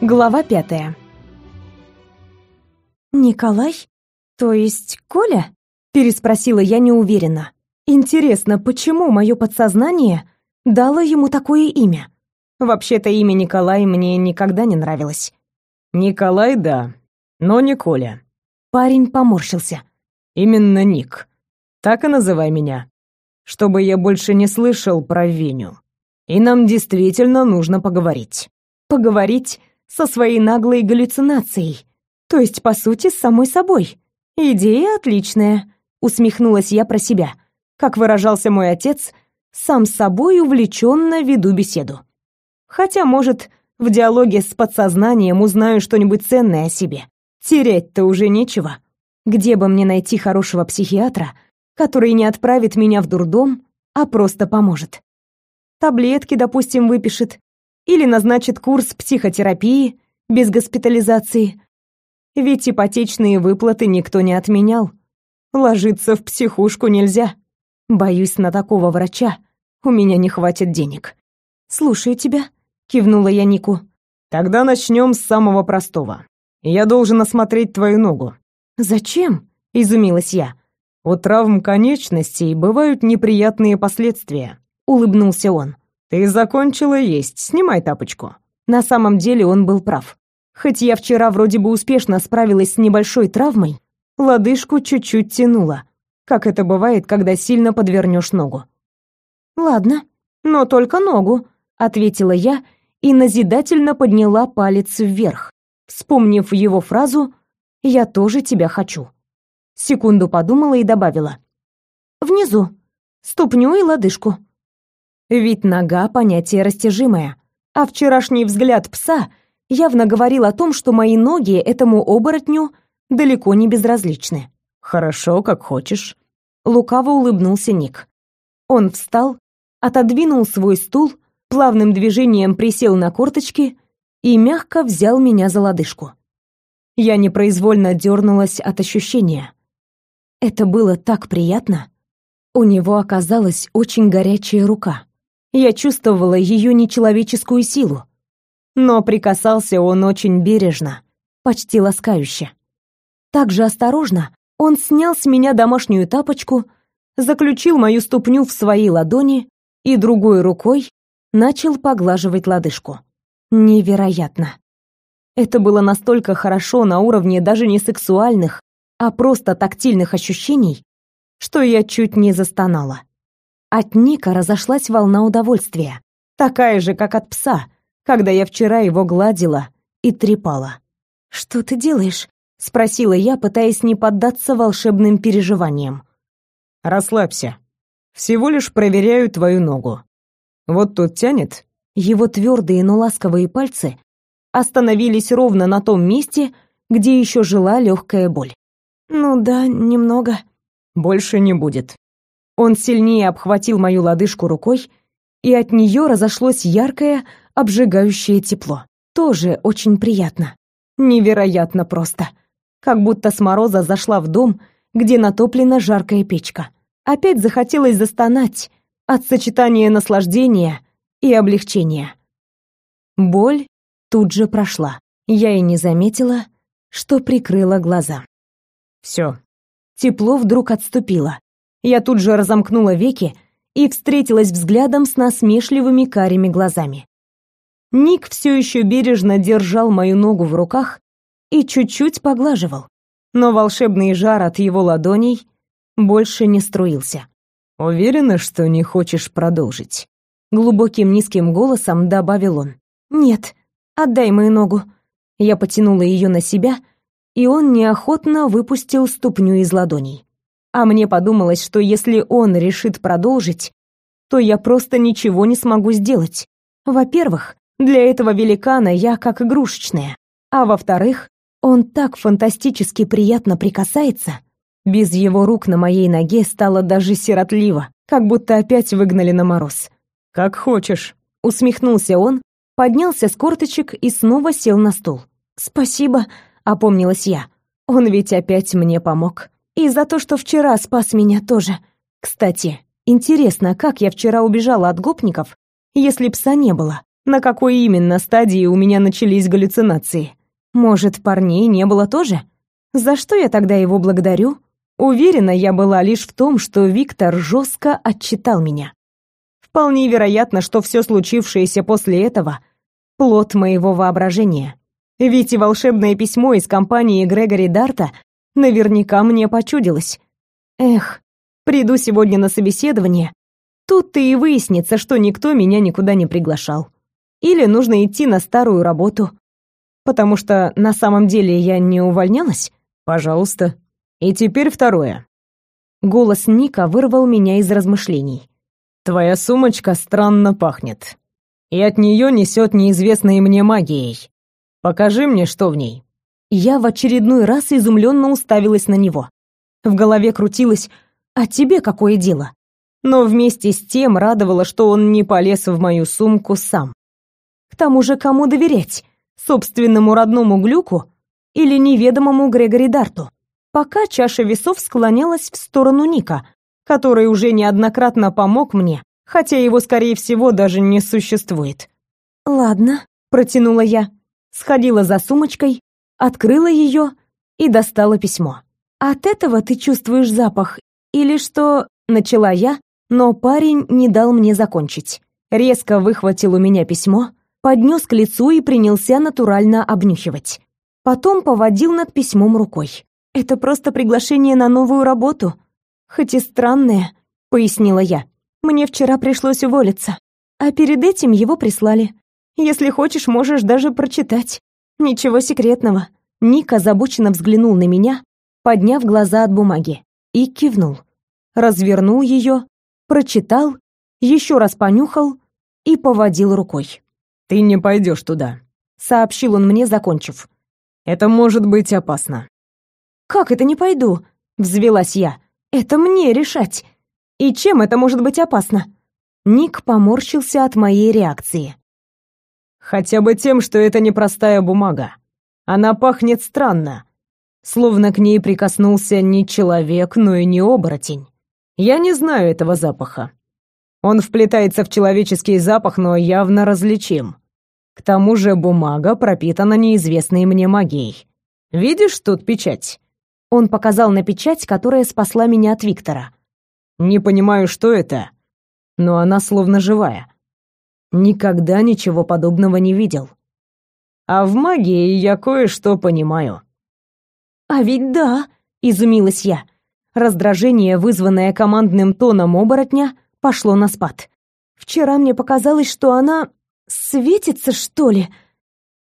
Глава пятая. «Николай? То есть Коля?» — переспросила я неуверенно. «Интересно, почему мое подсознание дало ему такое имя? Вообще-то имя Николай мне никогда не нравилось». «Николай, да, но не Коля». Парень поморщился. «Именно Ник. Так и называй меня. Чтобы я больше не слышал про Веню. И нам действительно нужно поговорить». «Поговорить со своей наглой галлюцинацией?» То есть, по сути, с самой собой. Идея отличная, усмехнулась я про себя. Как выражался мой отец, сам с собой увлеченно веду беседу. Хотя, может, в диалоге с подсознанием узнаю что-нибудь ценное о себе. Терять-то уже нечего. Где бы мне найти хорошего психиатра, который не отправит меня в дурдом, а просто поможет? Таблетки, допустим, выпишет или назначит курс психотерапии без госпитализации – ведь ипотечные выплаты никто не отменял. Ложиться в психушку нельзя. Боюсь, на такого врача у меня не хватит денег. «Слушаю тебя», — кивнула я Нику. «Тогда начнем с самого простого. Я должен осмотреть твою ногу». «Зачем?» — изумилась я. «У травм конечностей бывают неприятные последствия», — улыбнулся он. «Ты закончила есть, снимай тапочку». На самом деле он был прав. Хоть я вчера вроде бы успешно справилась с небольшой травмой, лодыжку чуть-чуть тянуло, как это бывает, когда сильно подвернешь ногу. «Ладно, но только ногу», — ответила я и назидательно подняла палец вверх, вспомнив его фразу «Я тоже тебя хочу». Секунду подумала и добавила. «Внизу, ступню и лодыжку». Ведь нога — понятие растяжимое, а вчерашний взгляд пса — явно говорил о том, что мои ноги этому оборотню далеко не безразличны. «Хорошо, как хочешь», — лукаво улыбнулся Ник. Он встал, отодвинул свой стул, плавным движением присел на корточки и мягко взял меня за лодыжку. Я непроизвольно дернулась от ощущения. Это было так приятно. У него оказалась очень горячая рука. Я чувствовала ее нечеловеческую силу, но прикасался он очень бережно, почти ласкающе. Так же осторожно он снял с меня домашнюю тапочку, заключил мою ступню в свои ладони и другой рукой начал поглаживать лодыжку. Невероятно. Это было настолько хорошо на уровне даже не сексуальных, а просто тактильных ощущений, что я чуть не застонала. От Ника разошлась волна удовольствия, такая же, как от пса — когда я вчера его гладила и трепала. «Что ты делаешь?» — спросила я, пытаясь не поддаться волшебным переживаниям. «Расслабься. Всего лишь проверяю твою ногу. Вот тут тянет?» Его твердые, но ласковые пальцы остановились ровно на том месте, где еще жила легкая боль. «Ну да, немного». «Больше не будет». Он сильнее обхватил мою лодыжку рукой, и от нее разошлось яркое, обжигающее тепло. Тоже очень приятно. Невероятно просто. Как будто с мороза зашла в дом, где натоплена жаркая печка. Опять захотелось застонать от сочетания наслаждения и облегчения. Боль тут же прошла. Я и не заметила, что прикрыла глаза. Все. Тепло вдруг отступило. Я тут же разомкнула веки и встретилась взглядом с насмешливыми карими глазами. Ник все еще бережно держал мою ногу в руках и чуть-чуть поглаживал, но волшебный жар от его ладоней больше не струился. «Уверена, что не хочешь продолжить?» Глубоким низким голосом добавил он. «Нет, отдай мою ногу». Я потянула ее на себя, и он неохотно выпустил ступню из ладоней. А мне подумалось, что если он решит продолжить, то я просто ничего не смогу сделать. Во-первых, для этого великана я как игрушечная. А во-вторых, он так фантастически приятно прикасается. Без его рук на моей ноге стало даже сиротливо, как будто опять выгнали на мороз. «Как хочешь», — усмехнулся он, поднялся с корточек и снова сел на стул. «Спасибо», — опомнилась я. «Он ведь опять мне помог. И за то, что вчера спас меня тоже. Кстати, интересно, как я вчера убежала от гопников, если пса не было?» на какой именно стадии у меня начались галлюцинации. Может, парней не было тоже? За что я тогда его благодарю? Уверена я была лишь в том, что Виктор жестко отчитал меня. Вполне вероятно, что все случившееся после этого — плод моего воображения. Ведь и волшебное письмо из компании Грегори Дарта наверняка мне почудилось. Эх, приду сегодня на собеседование, тут-то и выяснится, что никто меня никуда не приглашал. Или нужно идти на старую работу. Потому что на самом деле я не увольнялась? Пожалуйста, и теперь второе. Голос Ника вырвал меня из размышлений. Твоя сумочка странно пахнет. И от нее несет неизвестной мне магией. Покажи мне, что в ней. Я в очередной раз изумленно уставилась на него. В голове крутилось «А тебе какое дело?» Но вместе с тем радовало, что он не полез в мою сумку сам. К тому же кому доверять? Собственному родному глюку или неведомому Грегори Дарту? пока чаша весов склонялась в сторону Ника, который уже неоднократно помог мне, хотя его, скорее всего, даже не существует. «Ладно», — протянула я, сходила за сумочкой, открыла ее и достала письмо. «От этого ты чувствуешь запах? Или что...» — начала я, но парень не дал мне закончить. Резко выхватил у меня письмо, поднес к лицу и принялся натурально обнюхивать. Потом поводил над письмом рукой. Это просто приглашение на новую работу. Хоть и странное, пояснила я. Мне вчера пришлось уволиться, а перед этим его прислали. Если хочешь, можешь даже прочитать. Ничего секретного. Ник озабоченно взглянул на меня, подняв глаза от бумаги, и кивнул. Развернул ее, прочитал, еще раз понюхал и поводил рукой. «Ты не пойдешь туда», — сообщил он мне, закончив. «Это может быть опасно. «Как это не пойду?» — взвелась я. «Это мне решать. И чем это может быть опасно?» Ник поморщился от моей реакции. «Хотя бы тем, что это непростая бумага. Она пахнет странно, словно к ней прикоснулся не человек, но и не оборотень. Я не знаю этого запаха. Он вплетается в человеческий запах, но явно различим. К тому же бумага пропитана неизвестной мне магией. Видишь тут печать? Он показал на печать, которая спасла меня от Виктора. «Не понимаю, что это, но она словно живая. Никогда ничего подобного не видел. А в магии я кое-что понимаю». «А ведь да», — изумилась я. Раздражение, вызванное командным тоном оборотня, пошло на спад. «Вчера мне показалось, что она светится, что ли?»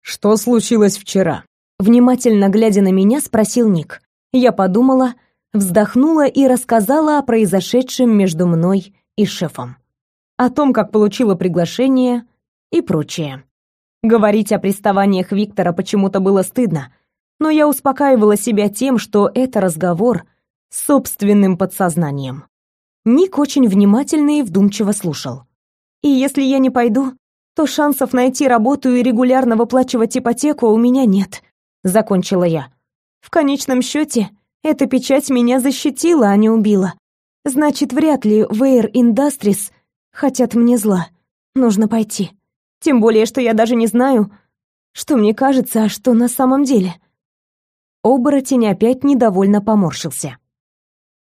«Что случилось вчера?» Внимательно глядя на меня, спросил Ник. Я подумала, вздохнула и рассказала о произошедшем между мной и шефом. О том, как получила приглашение и прочее. Говорить о приставаниях Виктора почему-то было стыдно, но я успокаивала себя тем, что это разговор с собственным подсознанием. Ник очень внимательно и вдумчиво слушал. И если я не пойду, то шансов найти работу и регулярно выплачивать ипотеку у меня нет, закончила я. В конечном счете, эта печать меня защитила, а не убила. Значит, вряд ли Ware Industries хотят мне зла. Нужно пойти. Тем более, что я даже не знаю, что мне кажется, а что на самом деле. Оборотень опять недовольно поморщился.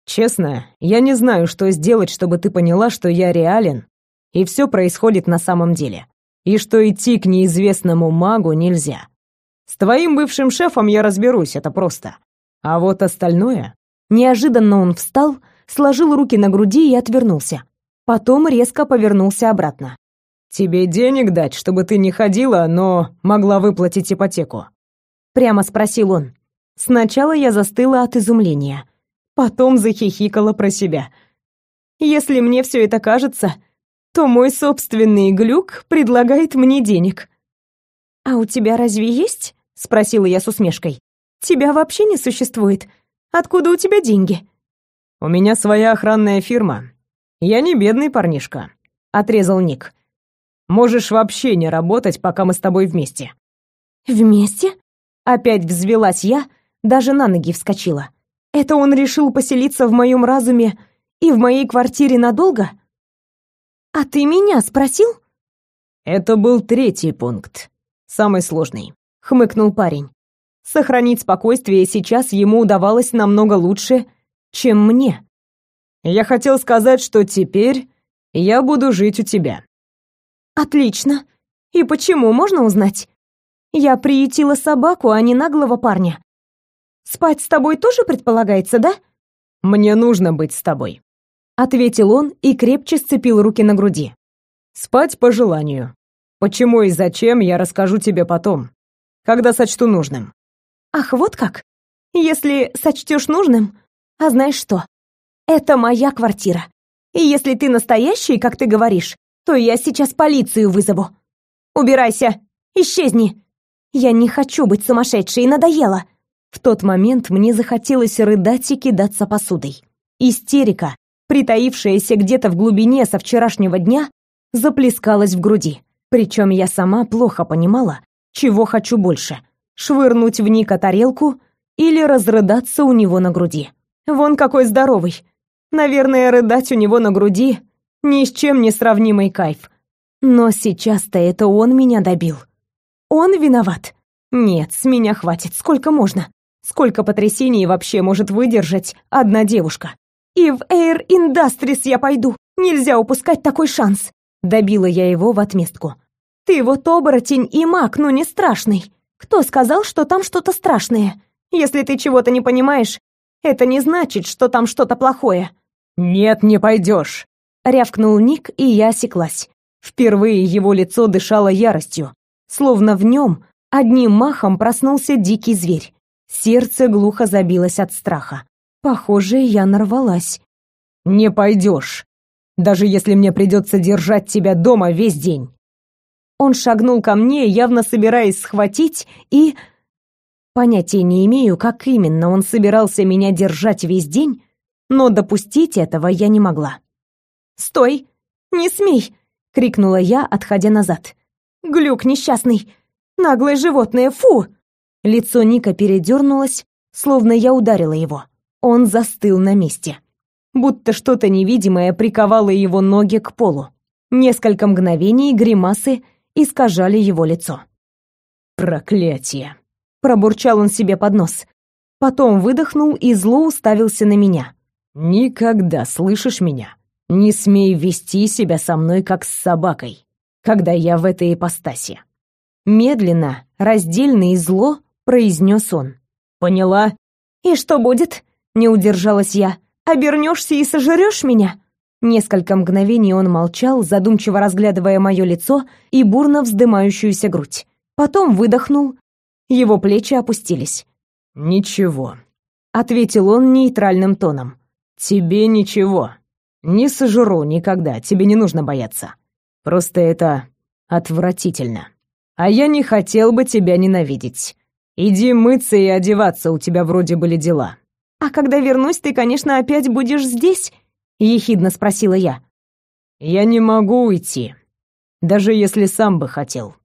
Честно, я не знаю, что сделать, чтобы ты поняла, что я реален, и все происходит на самом деле, и что идти к неизвестному магу нельзя. С твоим бывшим шефом я разберусь, это просто. А вот остальное... Неожиданно он встал, сложил руки на груди и отвернулся. Потом резко повернулся обратно. «Тебе денег дать, чтобы ты не ходила, но могла выплатить ипотеку?» Прямо спросил он. Сначала я застыла от изумления. Потом захихикала про себя. «Если мне все это кажется, то мой собственный глюк предлагает мне денег». «А у тебя разве есть?» спросила я с усмешкой. Тебя вообще не существует. Откуда у тебя деньги? У меня своя охранная фирма. Я не бедный парнишка, отрезал Ник. Можешь вообще не работать, пока мы с тобой вместе. Вместе? Опять взвелась я, даже на ноги вскочила. Это он решил поселиться в моем разуме и в моей квартире надолго? А ты меня спросил? Это был третий пункт, самый сложный, хмыкнул парень. Сохранить спокойствие сейчас ему удавалось намного лучше, чем мне. Я хотел сказать, что теперь я буду жить у тебя. Отлично. И почему, можно узнать? Я приютила собаку, а не наглого парня. Спать с тобой тоже предполагается, да? Мне нужно быть с тобой, ответил он и крепче сцепил руки на груди. Спать по желанию. Почему и зачем, я расскажу тебе потом, когда сочту нужным. Ах, вот как? Если сочтешь нужным, а знаешь что? Это моя квартира. И если ты настоящий, как ты говоришь, то я сейчас полицию вызову. Убирайся, исчезни. Я не хочу быть сумасшедшей, надоело. В тот момент мне захотелось рыдать и кидаться посудой. Истерика, притаившаяся где-то в глубине со вчерашнего дня, заплескалась в груди. Причем я сама плохо понимала, чего хочу больше — швырнуть в Ника тарелку или разрыдаться у него на груди. Вон какой здоровый. Наверное, рыдать у него на груди — ни с чем не сравнимый кайф. Но сейчас-то это он меня добил. Он виноват. Нет, с меня хватит, сколько можно. Сколько потрясений вообще может выдержать одна девушка? И в Air Industries я пойду. Нельзя упускать такой шанс. Добила я его в отместку. Ты вот оборотень и маг, но не страшный. Кто сказал, что там что-то страшное? Если ты чего-то не понимаешь, это не значит, что там что-то плохое. Нет, не пойдешь. Рявкнул Ник, и я осеклась. Впервые его лицо дышало яростью, словно в нем одним махом проснулся дикий зверь. Сердце глухо забилось от страха. Похоже, я нарвалась. «Не пойдешь, даже если мне придется держать тебя дома весь день». Он шагнул ко мне, явно собираясь схватить, и... Понятия не имею, как именно он собирался меня держать весь день, но допустить этого я не могла. «Стой! Не смей!» — крикнула я, отходя назад. «Глюк несчастный! Наглое животное, фу!» Лицо Ника передернулось, словно я ударила его. Он застыл на месте. Будто что-то невидимое приковало его ноги к полу. Несколько мгновений гримасы искажали его лицо. «Проклятие!» — пробурчал он себе под нос. Потом выдохнул и зло уставился на меня. «Никогда, слышишь меня? Не смей вести себя со мной, как с собакой, когда я в этой ипостаси». Медленно, раздельно и зло произнес он. Поняла? И что будет? Не удержалась я. Обернешься и сожрешь меня? Несколько мгновений он молчал, задумчиво разглядывая мое лицо и бурно вздымающуюся грудь. Потом выдохнул. Его плечи опустились. «Ничего», — ответил он нейтральным тоном. «Тебе ничего. Не сожру никогда, тебе не нужно бояться. Просто это отвратительно. А я не хотел бы тебя ненавидеть. Иди мыться и одеваться, у тебя вроде были дела. А когда вернусь, ты, конечно, опять будешь здесь? ехидно спросила я. Я не могу уйти, даже если сам бы хотел.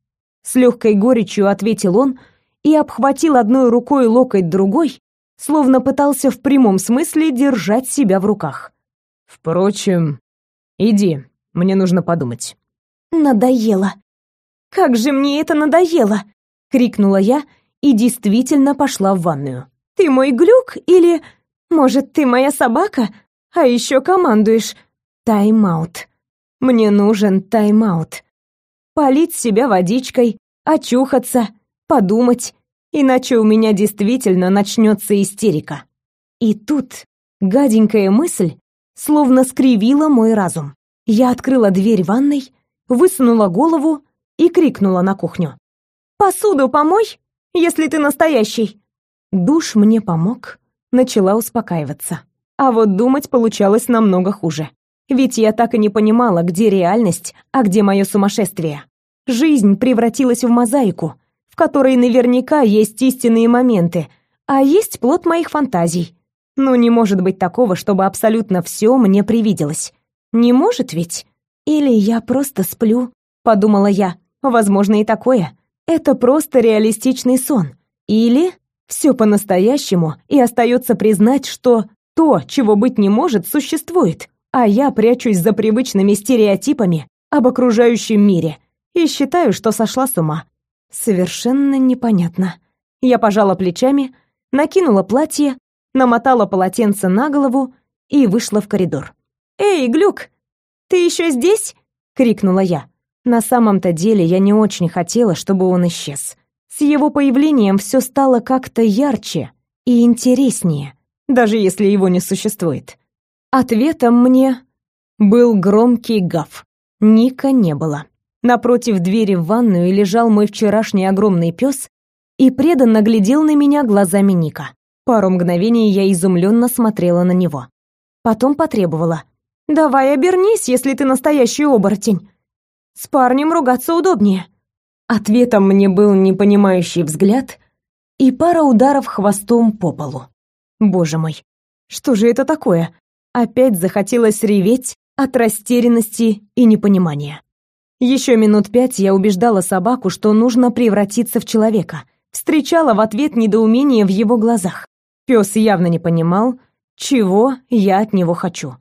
С легкой горечью ответил он и обхватил одной рукой локоть другой, словно пытался в прямом смысле держать себя в руках. Впрочем, иди, мне нужно подумать. Надоело. Как же мне это надоело, крикнула я и действительно пошла в ванную. «Ты мой глюк или... Может, ты моя собака? А еще командуешь. Тайм-аут. Мне нужен тайм-аут. Полить себя водичкой, очухаться, подумать, иначе у меня действительно начнется истерика. И тут гаденькая мысль словно скривила мой разум. Я открыла дверь ванной, высунула голову и крикнула на кухню. «Посуду помой!» если ты настоящий. Душ мне помог, начала успокаиваться. А вот думать получалось намного хуже. Ведь я так и не понимала, где реальность, а где мое сумасшествие. Жизнь превратилась в мозаику, в которой наверняка есть истинные моменты, а есть плод моих фантазий. Но не может быть такого, чтобы абсолютно все мне привиделось. Не может ведь? Или я просто сплю, подумала я. Возможно и такое это просто реалистичный сон. Или все по-настоящему, и остается признать, что то, чего быть не может, существует, а я прячусь за привычными стереотипами об окружающем мире и считаю, что сошла с ума. Совершенно непонятно. Я пожала плечами, накинула платье, намотала полотенце на голову и вышла в коридор. «Эй, Глюк, ты еще здесь?» — крикнула я. На самом-то деле я не очень хотела, чтобы он исчез. С его появлением все стало как-то ярче и интереснее, даже если его не существует. Ответом мне был громкий гав. Ника не было. Напротив двери в ванную лежал мой вчерашний огромный пес и преданно глядел на меня глазами Ника. Пару мгновений я изумленно смотрела на него. Потом потребовала. «Давай обернись, если ты настоящий оборотень. С парнем ругаться удобнее». Ответом мне был непонимающий взгляд и пара ударов хвостом по полу. Боже мой, что же это такое? Опять захотелось реветь от растерянности и непонимания. Еще минут пять я убеждала собаку, что нужно превратиться в человека. Встречала в ответ недоумение в его глазах. Пес явно не понимал, чего я от него хочу.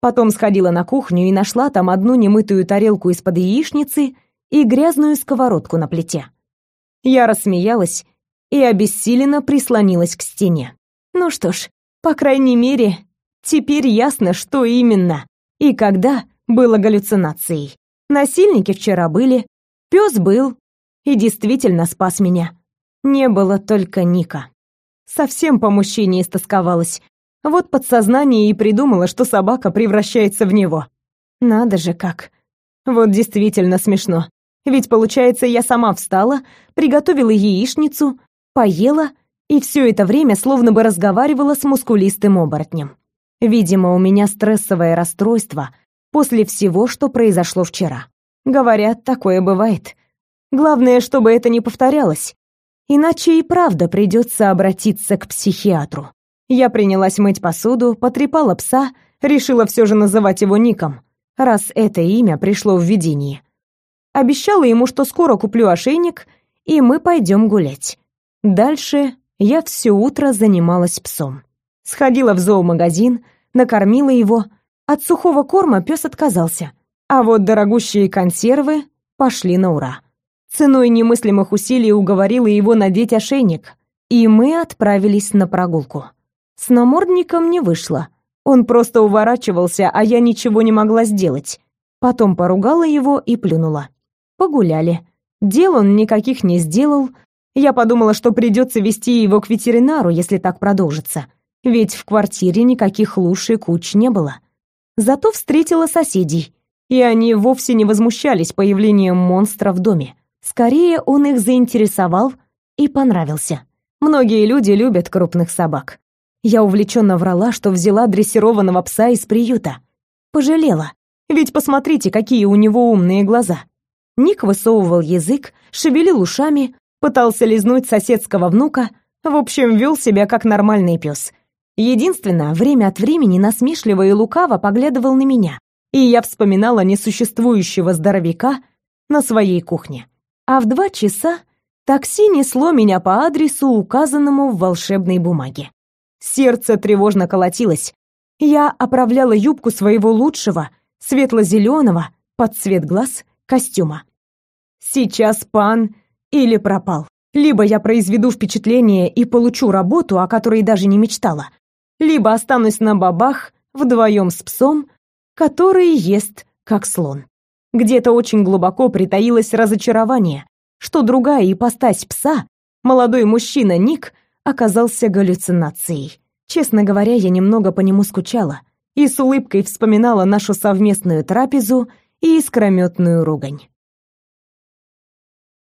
Потом сходила на кухню и нашла там одну немытую тарелку из-под яичницы и грязную сковородку на плите. Я рассмеялась и обессиленно прислонилась к стене. Ну что ж, по крайней мере, теперь ясно, что именно и когда было галлюцинацией. Насильники вчера были, пес был и действительно спас меня. Не было только Ника. Совсем по мужчине истосковалась. Вот подсознание и придумало, что собака превращается в него. Надо же как. Вот действительно смешно. Ведь получается, я сама встала, приготовила яичницу, поела и все это время словно бы разговаривала с мускулистым оборотнем. Видимо, у меня стрессовое расстройство после всего, что произошло вчера. Говорят, такое бывает. Главное, чтобы это не повторялось. Иначе и правда придется обратиться к психиатру. Я принялась мыть посуду, потрепала пса, решила все же называть его Ником, раз это имя пришло в видение. Обещала ему, что скоро куплю ошейник, и мы пойдем гулять. Дальше я все утро занималась псом. Сходила в зоомагазин, накормила его. От сухого корма пес отказался. А вот дорогущие консервы пошли на ура. Ценой немыслимых усилий уговорила его надеть ошейник, и мы отправились на прогулку. С намордником не вышло. Он просто уворачивался, а я ничего не могла сделать. Потом поругала его и плюнула. Погуляли. Дел он никаких не сделал. Я подумала, что придется вести его к ветеринару, если так продолжится ведь в квартире никаких луж и куч не было. Зато встретила соседей, и они вовсе не возмущались появлением монстра в доме. Скорее, он их заинтересовал и понравился. Многие люди любят крупных собак. Я увлеченно врала, что взяла дрессированного пса из приюта. Пожалела, ведь посмотрите, какие у него умные глаза. Ник высовывал язык, шевелил ушами, пытался лизнуть соседского внука, в общем, вел себя как нормальный пес. Единственное, время от времени насмешливо и лукаво поглядывал на меня, и я вспоминала несуществующего здоровяка на своей кухне. А в два часа такси несло меня по адресу, указанному в волшебной бумаге. Сердце тревожно колотилось. Я оправляла юбку своего лучшего, светло-зеленого, под цвет глаз, костюма. Сейчас пан или пропал. Либо я произведу впечатление и получу работу, о которой даже не мечтала, либо останусь на бабах вдвоем с псом, который ест как слон. Где-то очень глубоко притаилось разочарование, что другая ипостась пса, молодой мужчина Ник, оказался галлюцинацией. Честно говоря, я немного по нему скучала и с улыбкой вспоминала нашу совместную трапезу и искрометную ругань.